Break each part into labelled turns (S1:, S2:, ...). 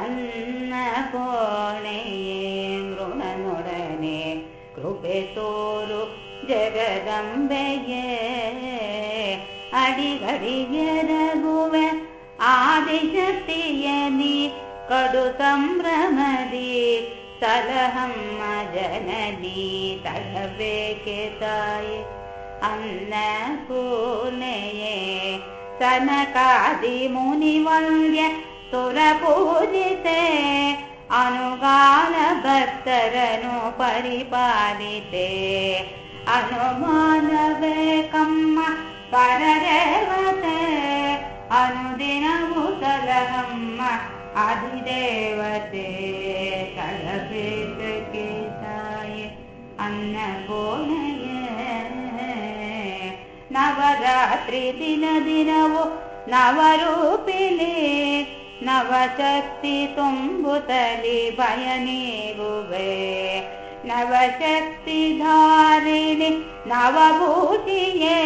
S1: अन्नोणे मृणनोडने कृपे तोरु जगदम्बये। जगदम्बे अडिडिरग आदिशत कुतम् रमदि तलहं मनली ताये अन्नपूर्णये सनकादिमुनिवन्द्य सुरपूजिते तुलूजिते अनुगानभर्तरनु परिपारिते अनुमानवेकम्म परदेवते अनुदिनमुदेवते अधिदेवते कलपेतकेताय अन्न ನವರಾತ್ರಿ ದಿನ ದಿನವು ನವರೂಪಿಲಿ ನವಶಕ್ತಿ ತುಂಬುತ್ತಲಿ ಭಯ ನೀಗುವೆ ನವಶಕ್ತಿ ಧಾರಿಣಿ ನವಭೂತಿಯೇ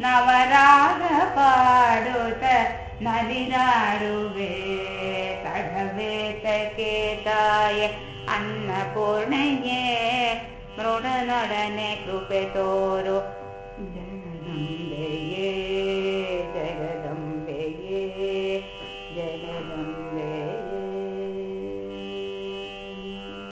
S1: ನವರಾಗ ಪಾಡುತ್ತ ನಲಿದಾಡುವೆ ತಡಬೇತಕ್ಕೆ ತಾಯ ಅನ್ನಪೂರ್ಣೆಯೇ ಮೃಡನೊಡನೆ ಕೃಪೆ ತೋರು ಜಗದಂಬ